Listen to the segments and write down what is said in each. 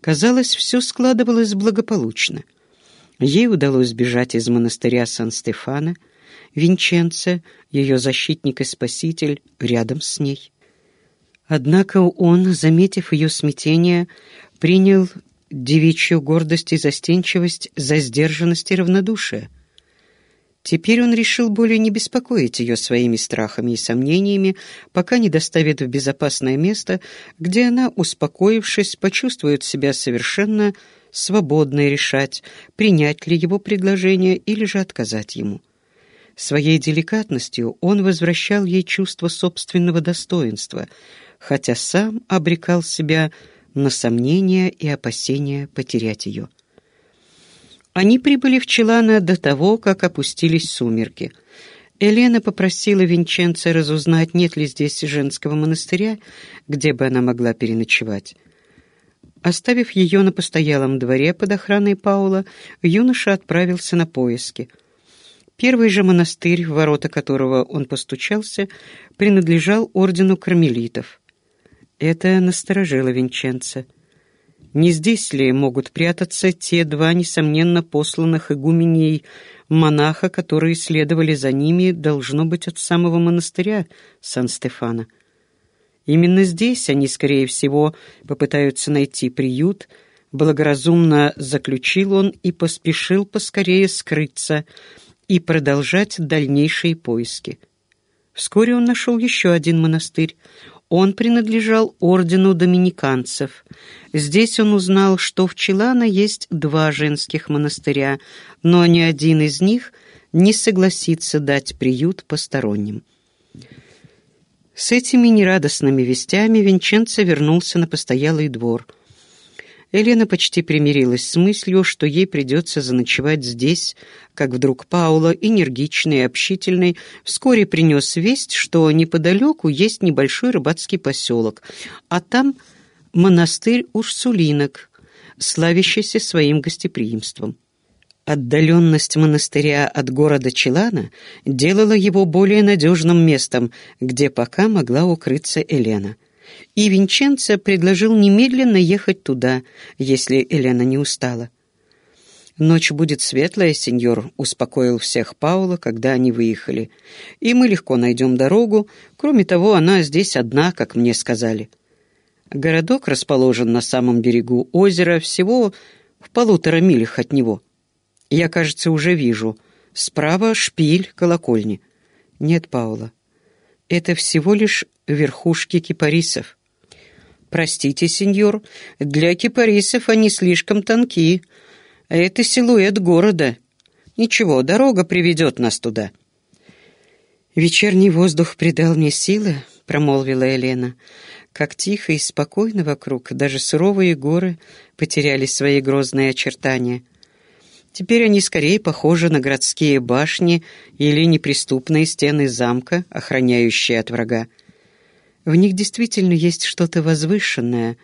Казалось, все складывалось благополучно. Ей удалось сбежать из монастыря Сан-Стефана. Винченце, ее защитник и спаситель, рядом с ней. Однако он, заметив ее смятение, принял девичью гордость и застенчивость за сдержанность и равнодушие. Теперь он решил более не беспокоить ее своими страхами и сомнениями, пока не доставит в безопасное место, где она, успокоившись, почувствует себя совершенно свободной решать, принять ли его предложение или же отказать ему. Своей деликатностью он возвращал ей чувство собственного достоинства, хотя сам обрекал себя на сомнения и опасения потерять ее. Они прибыли в Челана до того, как опустились сумерки. Елена попросила Винченца разузнать, нет ли здесь женского монастыря, где бы она могла переночевать. Оставив ее на постоялом дворе под охраной Паула, юноша отправился на поиски. Первый же монастырь, в ворота которого он постучался, принадлежал ордену кармелитов. Это насторожило Винченца. Не здесь ли могут прятаться те два, несомненно, посланных игуменей монаха, которые следовали за ними, должно быть, от самого монастыря Сан-Стефана? Именно здесь они, скорее всего, попытаются найти приют, благоразумно заключил он и поспешил поскорее скрыться и продолжать дальнейшие поиски. Вскоре он нашел еще один монастырь. Он принадлежал ордену доминиканцев. Здесь он узнал, что в Челано есть два женских монастыря, но ни один из них не согласится дать приют посторонним. С этими нерадостными вестями Винченцо вернулся на постоялый двор. Елена почти примирилась с мыслью, что ей придется заночевать здесь, как вдруг Паула, энергичный и общительный, вскоре принес весть, что неподалеку есть небольшой рыбацкий поселок, а там монастырь Урсулинок, славящийся своим гостеприимством. Отдаленность монастыря от города Челана делала его более надежным местом, где пока могла укрыться Елена. И Винченцо предложил немедленно ехать туда, если Елена не устала. «Ночь будет светлая, сеньор», — успокоил всех Паула, когда они выехали. «И мы легко найдем дорогу. Кроме того, она здесь одна, как мне сказали». Городок расположен на самом берегу озера, всего в полутора милях от него. Я, кажется, уже вижу. Справа шпиль колокольни. Нет, Паула, это всего лишь верхушки кипарисов. Простите, сеньор, для кипарисов они слишком тонкие. Это силуэт города. Ничего, дорога приведет нас туда. «Вечерний воздух придал мне силы», — промолвила Елена. «Как тихо и спокойно вокруг, даже суровые горы потеряли свои грозные очертания. Теперь они скорее похожи на городские башни или неприступные стены замка, охраняющие от врага. В них действительно есть что-то возвышенное,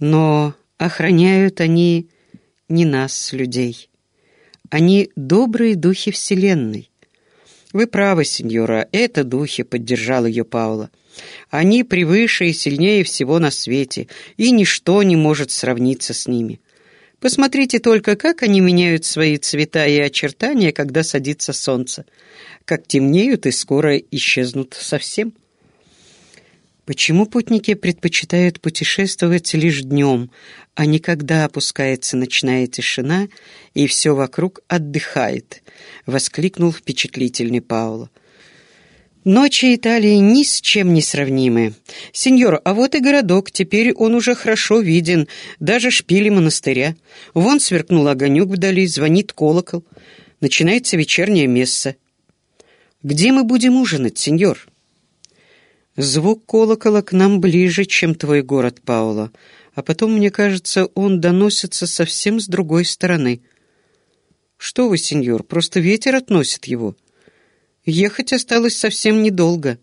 но охраняют они не нас, людей. Они добрые духи Вселенной. Вы правы, сеньора, это духи, поддержал ее Паула. Они превыше и сильнее всего на свете, и ничто не может сравниться с ними. Посмотрите только, как они меняют свои цвета и очертания, когда садится солнце, как темнеют и скоро исчезнут совсем. Почему путники предпочитают путешествовать лишь днем, а не когда опускается ночная тишина и все вокруг отдыхает? — воскликнул впечатлительный Пауло. Ночи Италии ни с чем не сравнимы. Сеньор, а вот и городок, теперь он уже хорошо виден, даже шпили монастыря. Вон сверкнул огонек вдали, звонит колокол. Начинается вечернее месса. Где мы будем ужинать, сеньор? Звук колокола к нам ближе, чем твой город, Паула, а потом, мне кажется, он доносится совсем с другой стороны. Что вы, сеньор, просто ветер относит его. Ехать осталось совсем недолго.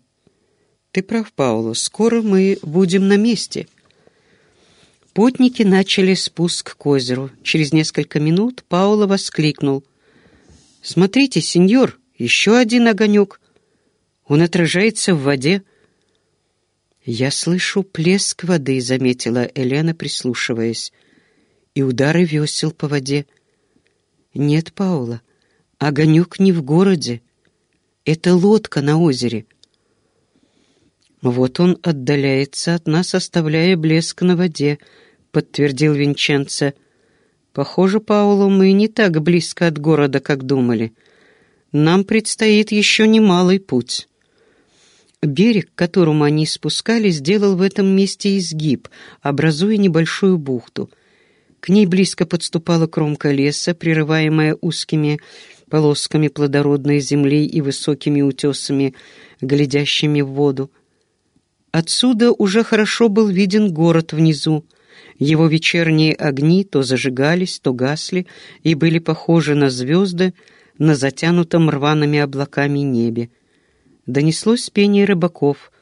Ты прав, Паула, скоро мы будем на месте. Путники начали спуск к озеру. Через несколько минут Паула воскликнул. «Смотрите, сеньор, еще один огонек. Он отражается в воде». «Я слышу плеск воды», — заметила Елена, прислушиваясь. и удары весел по воде. Нет, Паула, огонек не в городе. Это лодка на озере. Вот он отдаляется от нас, оставляя блеск на воде, подтвердил Винченцо. Похоже, Паулу, мы не так близко от города, как думали. Нам предстоит еще немалый путь. Берег, к которому они спускались, сделал в этом месте изгиб, образуя небольшую бухту. К ней близко подступала кромка леса, прерываемая узкими полосками плодородной земли и высокими утесами, глядящими в воду. Отсюда уже хорошо был виден город внизу. Его вечерние огни то зажигались, то гасли и были похожи на звезды на затянутом рваными облаками небе донеслось пение рыбаков,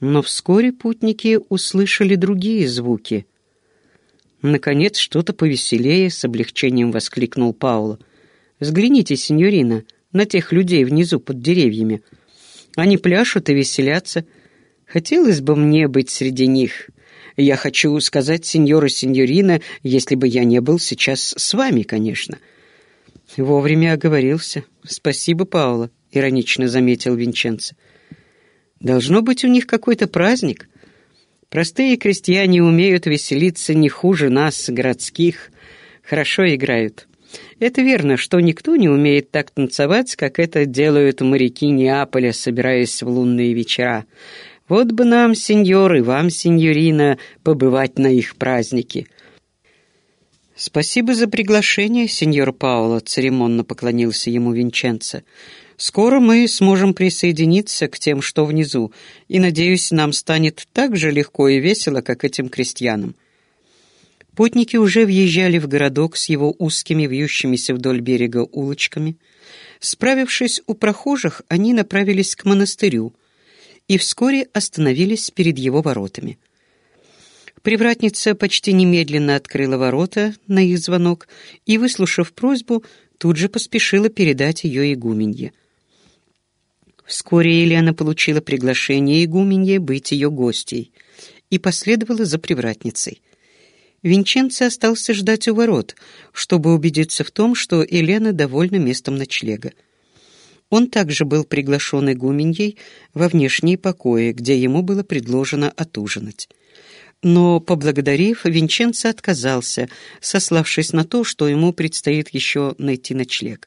но вскоре путники услышали другие звуки. «Наконец, что-то повеселее!» — с облегчением воскликнул Пауло. «Взгляните, сеньорина, на тех людей внизу под деревьями. Они пляшут и веселятся. Хотелось бы мне быть среди них. Я хочу сказать, сеньор и сеньорина, если бы я не был сейчас с вами, конечно». Вовремя оговорился. «Спасибо, Пауло. — иронично заметил Винченцо. «Должно быть у них какой-то праздник. Простые крестьяне умеют веселиться не хуже нас, городских. Хорошо играют. Это верно, что никто не умеет так танцевать, как это делают моряки Неаполя, собираясь в лунные вечера. Вот бы нам, сеньор, и вам, сеньорина, побывать на их празднике». «Спасибо за приглашение, сеньор Пауло», — церемонно поклонился ему Винченцо. Скоро мы сможем присоединиться к тем, что внизу, и, надеюсь, нам станет так же легко и весело, как этим крестьянам. Путники уже въезжали в городок с его узкими, вьющимися вдоль берега улочками. Справившись у прохожих, они направились к монастырю и вскоре остановились перед его воротами. Привратница почти немедленно открыла ворота на их звонок и, выслушав просьбу, тут же поспешила передать ее игуменье. Вскоре Елена получила приглашение игуменье быть ее гостей и последовала за привратницей. Винченцо остался ждать у ворот, чтобы убедиться в том, что Елена довольна местом ночлега. Он также был приглашен игуменьей во внешние покои, где ему было предложено отужинать. Но, поблагодарив, Винченцо отказался, сославшись на то, что ему предстоит еще найти ночлег.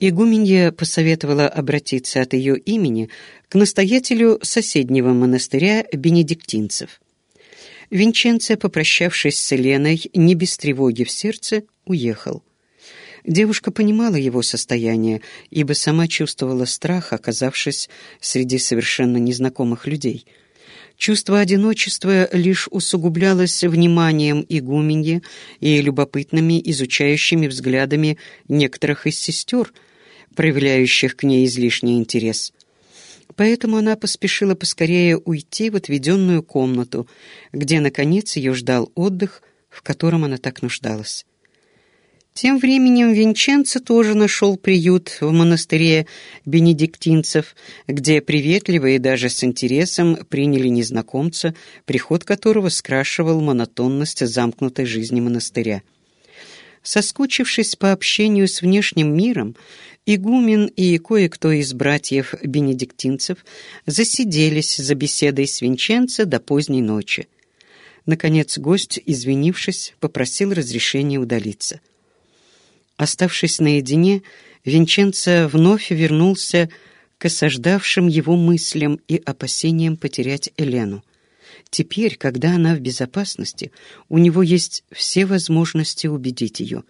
Игуменья посоветовала обратиться от ее имени к настоятелю соседнего монастыря бенедиктинцев. Винченце, попрощавшись с Еленой, не без тревоги в сердце, уехал. Девушка понимала его состояние, ибо сама чувствовала страх, оказавшись среди совершенно незнакомых людей — Чувство одиночества лишь усугублялось вниманием игуменьи и любопытными изучающими взглядами некоторых из сестер, проявляющих к ней излишний интерес. Поэтому она поспешила поскорее уйти в отведенную комнату, где, наконец, ее ждал отдых, в котором она так нуждалась. Тем временем Винченцо тоже нашел приют в монастыре бенедиктинцев, где приветливо и даже с интересом приняли незнакомца, приход которого скрашивал монотонность замкнутой жизни монастыря. Соскучившись по общению с внешним миром, игумен и кое-кто из братьев бенедиктинцев засиделись за беседой с Винченцо до поздней ночи. Наконец гость, извинившись, попросил разрешения удалиться. Оставшись наедине, Винченцо вновь вернулся к осаждавшим его мыслям и опасениям потерять Элену. Теперь, когда она в безопасности, у него есть все возможности убедить ее.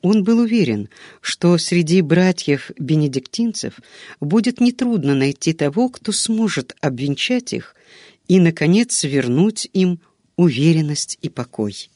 Он был уверен, что среди братьев-бенедиктинцев будет нетрудно найти того, кто сможет обвенчать их и, наконец, вернуть им уверенность и покой.